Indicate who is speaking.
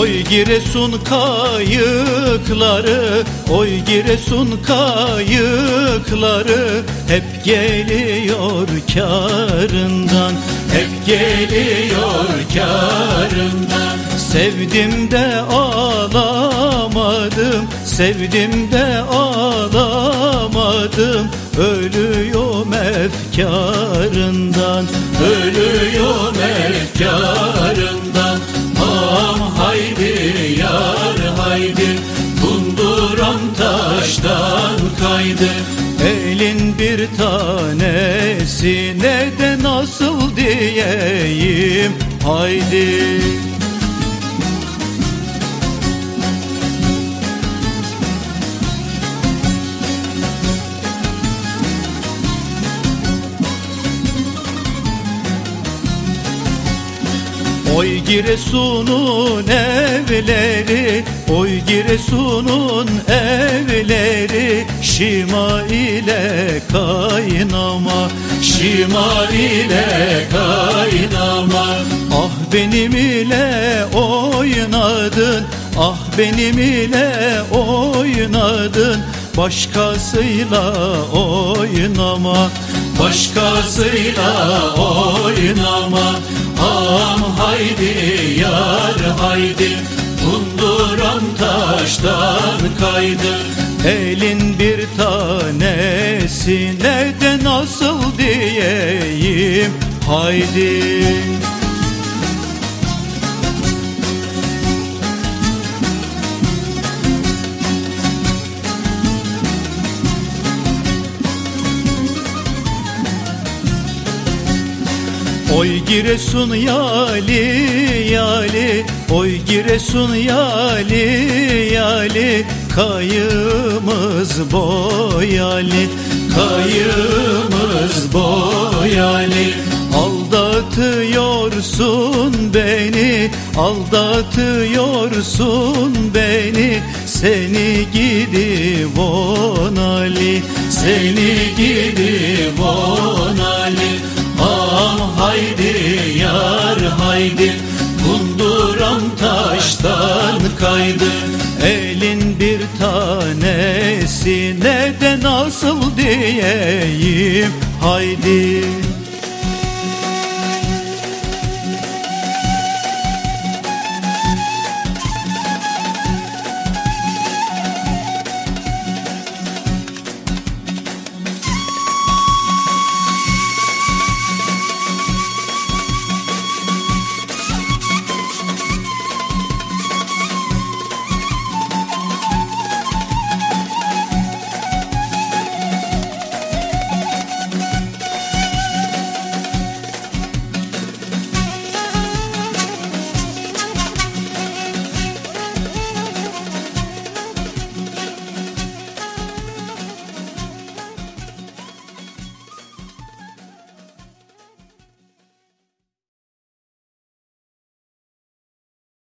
Speaker 1: Oy Giresun kayıkları Oy Giresun kayıkları Hep geliyor karından Hep geliyor karından. Sevdim de ağlamadım Sevdim de ağlamadım. Ölüyorum efkarından Ölüyorum efkarından taştan kaydı. Elin bir tanesi ne de nasıl diyeyim? Haydi Oy Giresun'un evleri Oy Giresun'un evleri Şima ile kaynama Şima ile kaynama. Ah benim ile oynadın Ah benim ile oynadın Başkasıyla oynama Başkasıyla oynama. Am haydi yar haydi. Kunduran taştan kaydı. Elin bir tanesine de nasıl diyeyim? Haydi Oy Giresun yali yali. Oy Giresun yali yali. Kayımız boyali Kayımız boyali. Aldatıyorsun beni Aldatıyorsun beni. Seni gidi vonali Seni gidi vonali. Am haydi yar haydi Kunduran taştan kaydı. Elin bir tanesine de nasıl diyeyim Haydi